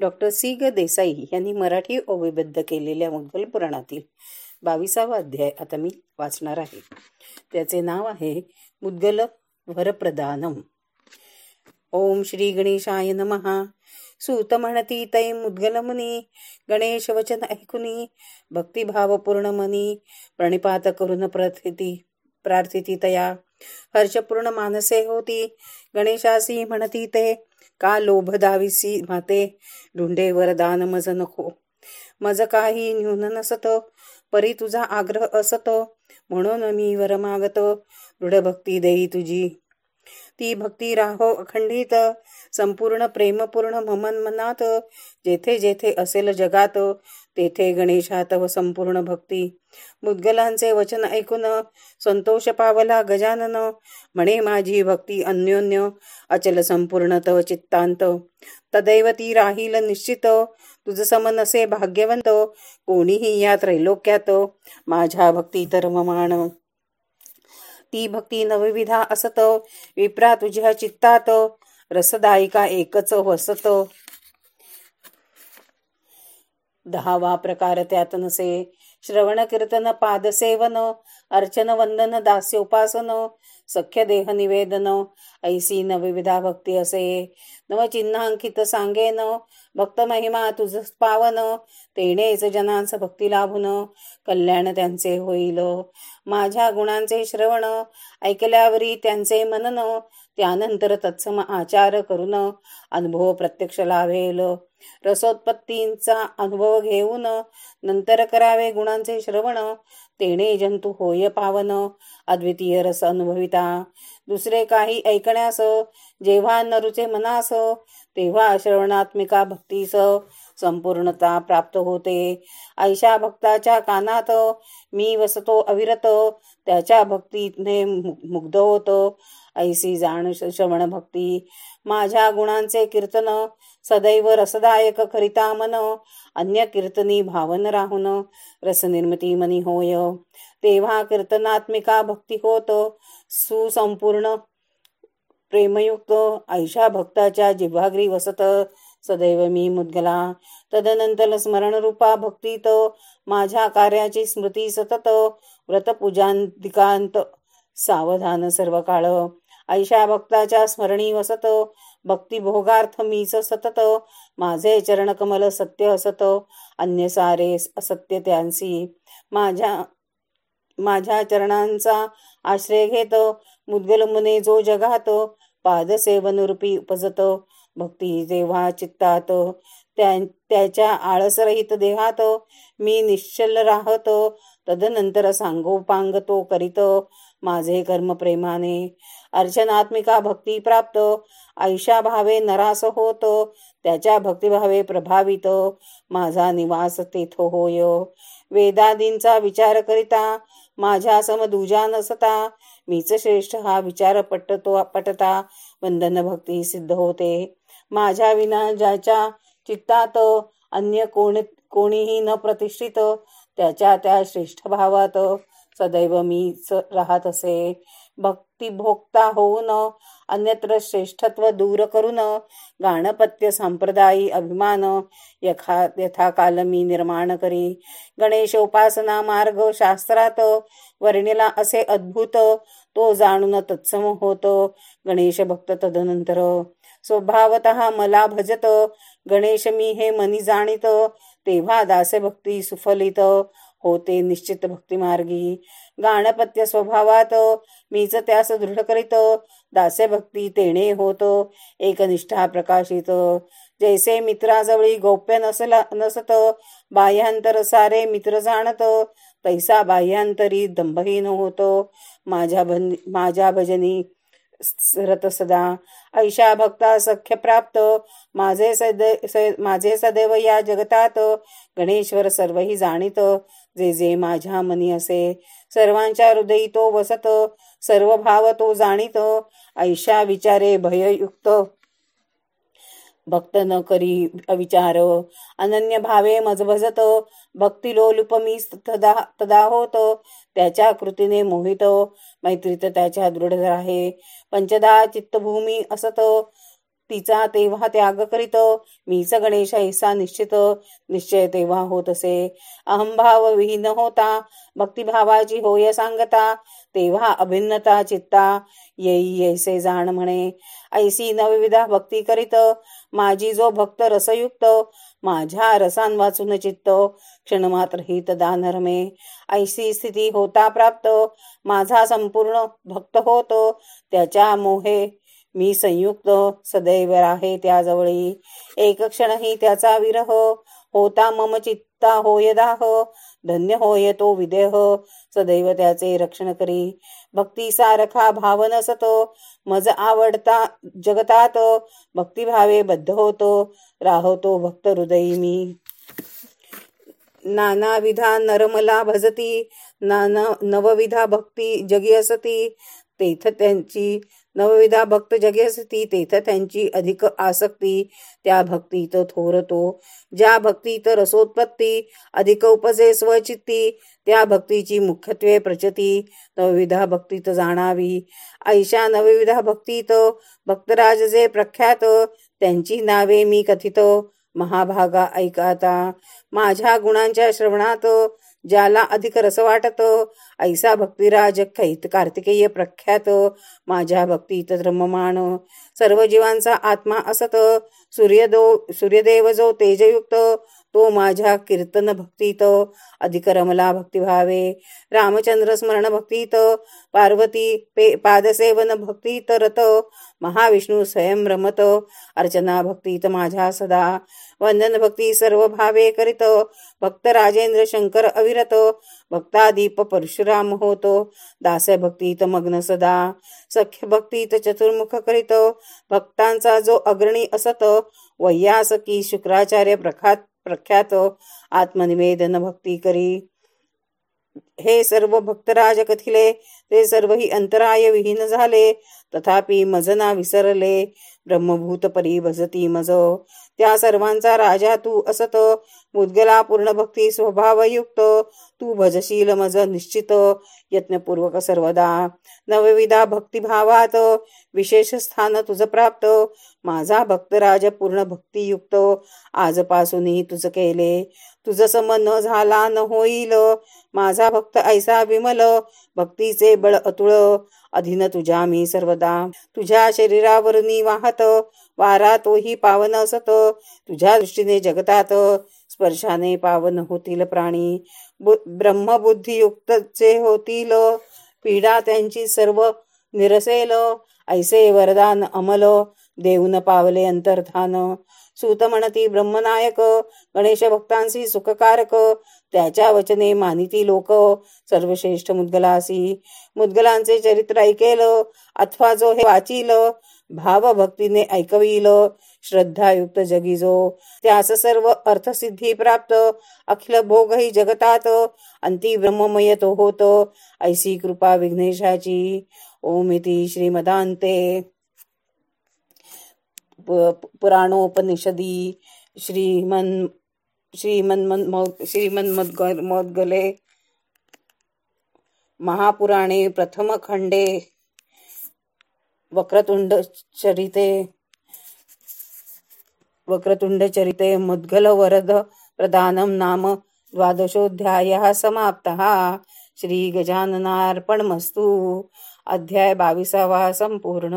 Doctor C ग देसाई यांनी मराठी ओविबद्ध केलेल्या मुद्गल पुराणातील बावीसावा अध्याय आता मी वाचणार आहे. त्याचे नाव आहे मुद्गल वरप्रदानम. ओम श्री गणेशाय नमहा सूत म्हणती तै मुद्गल मुनी गणेश वचन ऐकुनी भक्तिभावपूर्ण मनी प्रणिपात करून प्रथिती प्रार्थिती तया. हर्षपूर्ण मानसे होती. गणेशासी म्हणती ते का लोभ दाविसी? माते ढुंडे वरदान मज नको. मज काही न्यून नसत परी तुझा आग्रह असत. म्हणून मी वर मागत दृढ भक्ती देई तुझी. ती भक्ती राहो अखंडित. संपूर्ण प्रेमपूर्ण ममन मनात जेथे जेथे असेल जगात तेथे गणेशात व संपूर्ण भक्ती. मुद्गलांचे वचन ऐकून संतोष पावला गजानन म्हणे माझी भक्ती अन्योन्य अचल संपूर्ण तव चित्तांत. तदैव ती राहील निश्चित तुझ समनसे भाग्यवंत कोणीही या त्रैलोक्यात माझ्या भक्ती तर ममान. ती भक्ती नवविधा असत विप्रा तुझ्या चित्तात रसदायिका एकच वसत. दहावा प्रकार त्यात नसे. श्रवण कीर्तन पादसेवन अर्चन वंदन दास्योपासन सख्य देह निवेदन. ऐसी विविधा भक्ती असे. नव चिन्हांकित सांगेन. भक्त महिमा तुझ पावन. तेणेच जनांस भक्ती लाभून. कल्याण त्यांचे होईल. माझ्या गुणांचे श्रवण ऐकल्यावरी त्यांचे मनन त्यानंतर तत्सम आचार करून अनुभव प्रत्यक्ष लाभेल रसोत्पत्तींचा अनुभव घेऊन नंतर करावे गुणांचे श्रवण तेणे जंतू होय पावन अद्वितीय रस अनुभविता. दुसरे काही ऐकण्यास जेव्हा नरुचे मनास तेव्हा श्रवणात्मिका भक्तीस संपूर्णता प्राप्त होते. ऐशा भक्ताच्या कानात मी वसतो अविरत. त्याच्या भक्तीने मुग्ध होतो. ऐसी जाण श्रवण भक्ती. माझ्या गुणांचे कीर्तन सदैव रसदायक करिता मन. अन्य कीर्तनी भावन राहून रसनिर्मिती मनी होय. तेव्हा कीर्तनात्मिका भक्ती होत. सुसंपूर्ण प्रेमयुक्त ऐशा भक्ताच्या जिव्हाग्री वसत. सदैव मी मुद्गला. तदनंतर स्मरण रूपा भक्तीत माझ्या कार्याची स्मृती सतत व्रतपूजांतिकांत सावधान सर्व काळ ऐशा भक्ताच्या स्मरणी वसत भक्तिभोगार्थ मीच सतत माझे चरणकमल सत्य असत अन्य सारे असत्य त्यांसी. माझ्या माझ्या चरणांचा आश्रय घेत मुद्गल मुने जो जगात पादसेवनरूपी उपजत भक्ती जेव्हा चित्तात त्याच्या आळसरहित देहात मी निश्चल राहत तदनंतर सांगोपांग तो करीत माझे कर्म प्रेमाने अर्चनात्मिका भक्ती प्राप्त आयुष्या भावे नरास होत त्याच्या भक्तिभावे प्रभावित माझा निवास तेथ होय. वेदादींचा विचार करिता माझ्या सम दुजा नसता मीच श्रेष्ठ हा विचार पटतो पटता वंदन भक्ती सिद्ध होते. माझ्या विना ज्याच्या चित्तात अन्य कोण कोणीही न प्रतिष्ठित त्याच्या त्या श्रेष्ठ भावात सदैव मीच राहत असे. भक्तिभोक्ता होऊन अन्यत्र श्रेष्ठत्व दूर करून गाणपत्य संप्रदायी अभिमान यथा यथाकाल मी निर्माण करी. गणेश उपासना मार्ग शास्त्रात वर्णिला असे अद्भुत तो जाणून तत्सम होत. गणेश भक्त तदनंतर स्वभावत मला भजत. गणेश मी हे मनी जाणीत. तेव्हा दासे भक्ती सुफलित. होते निश्चित भक्ती मार्गी गाणपत्य स्वभावात मीच त्यास दृढ करीत. दासे भक्ती तेणे होत एकनिष्ठा प्रकाशित. जैसे मित्राजवळी गौप्य नसला नसत बाह्यांतर सारे मित्र जाणत. तैसा बाह्यांतरी दंभहीन होतो. माझ्या माझ्या भजनी रत सदा। ऐशा भक्ता सख्य प्राप्त। माझे सदै माझे सदैव या जगतात। गणेश्वर सर्वही जाणीत। जे जे माझ्या मनी असे। सर्वांच्या हृदयी तो वसत। सर्व भाव तो जाणीत। ऐशा विचारे भययुक्त। भक्त न करी विचार अनन्य भावे मजबजत भक्ती लोलुपमी तदा तदा होत. त्याच्या कृतीने मोहित मैत्रीत त्याच्या दृढ आहे. पंचदा चित्तभूमी असत. तिचा तेव्हा त्याग करीत. मीच गणेश ऐसा निश्चित. निश्चय तेव्हा होत असे अहंभाव विहीन होता. भक्तिभावाची होय सांगता. तेव्हा अभिन्नता चित्ता. येई ऐसे जाण म्हणे. ऐसी नवविधा भक्ती करीत. माझी जो भक्त रसयुक्त माझ्या रसान वाचून चित्त क्षणमात्र हित दानरमे ऐसी स्थिती होता प्राप्त माझा संपूर्ण भक्त होतो त्याच्या मोहे मी संयुक्त सदैव आहे त्याजवळी. एक क्षणही त्याचा विरह होता मम चित्ता होय दाह धन्य होय तो विदेह सदैव त्याचे रक्षण करी. भक्ती सारखा भाव नसतो मज आवडता जगतात भक्तिभावे बद्ध होतो राहतो भक्त हृदयी मी. नाना विधा नरमला भजती नाना नवविधा भक्ती जगी असती तेथ त्यांची नवविधा भक्त जगे असती तेथ त्यांची अधिक आसक्ती. त्या भक्तीत थोरतो ज्या भक्तीत रसोत्पत्ती अधिक उपजे स्वचित्ती. त्या भक्तीची मुख्यत्वे प्रचती नवविधा भक्तीत जाणावी. ऐशा नवविधा भक्तीत भक्तराज जे प्रख्यात त्यांची नावे मी कथित. महाभागा ऐकाता माझ्या गुणांच्या श्रवणात ज्याला अधिक रस वाटत ऐसा भक्तिराज खैत कार्तिकेय प्रख्यात माझ्या भक्तीत रममाण सर्व जीवांचा आत्मा असत सूर्यदो सूर्यदेव जो तेजयुक्त तो माझ्या कीर्तन भक्तीत. अधिक रमला भक्तिभावे रामचंद्र स्मरण भक्तीत पार्वती पे पादसेवन भक्तीत रत महाविष्णू स्वयं रमत. अर्चना भक्तीत माझ्या सदा वंदन भक्ती सर्व भावे करीत. भक्त राजेंद्र शंकर अविरत भक्तादीप परशुराम होतो. दास भक्तीत मग्न सदा. सख्य भक्तीत चतुर्मुख करीत. भक्तांचा जो अग्रणी असत वैयास की शुक्राचार्य प्रखात प्रख्यात. आत्मनिवेदन भक्ती करी. हे सर्व भक्तराज कथिले ते सर्व ही अंतराय विहीन झाले. तथापि मजना विसरले. ब्रह्मभूत परी भजती मज. त्या सर्वांचा राजा तू असत. मुद्गला पूर्ण भक्ती स्वभावयुक्त. तू भजशील मज निश्चित यत्नपूर्वक सर्वदा. नवविधा भक्तिभावात विशेष स्थान तुझ प्राप्त. माझा भक्तराज पूर्ण भक्तियुक्त. आजपासूनही तुझ केले. तुझ सम न झाला न होईल. माझा भक्त ऐसा विमल भक्तीचे बळ अतुळ. अधीन तुझ्या मी सर्वदा. तुझ्या शरीरावरनी वाहत. वारा तोही पावन असत. तुझ्या दृष्टीने जगतात. स्पर्शाने पावन होतील प्राणी. ब्रह्मबुद्धियुक्तचे होतील. पीडा त्यांची सर्व निरसेल. ऐसे वरदान अमल. देऊन पावले अंतर्धान. सूत म्हणती ब्रह्मनायक गणेश भक्तांसी सुखकारक. त्याच्या वचने मानिती लोक सर्वश्रेष्ठ मुद्गलासी. मुद्गलांचे चरित्र ऐकेल अथवा जो हे वाचिल भाव भक्तीने ऐकविल श्रद्धायुक्त जगी जो. त्यास सर्व अर्थसिद्धी प्राप्त अखिल भोगही जगतात अंती ब्रह्ममय तो होत ऐसी कृपा विघ्नेशाची. ओमिती श्रीमदांते पुराणोपनिषदी श्रीमन श्रीमन श्रीमन मोदगले महापुराणे प्रथमखंडे वक्रतुंड चरिते वक्रतुंड चरिते मुद्गल वरद नाम द्वादशोऽध्यायः समाप्तः। श्रीगजाननार्पणमस्तु। अध्याय बावीसावा संपूर्ण।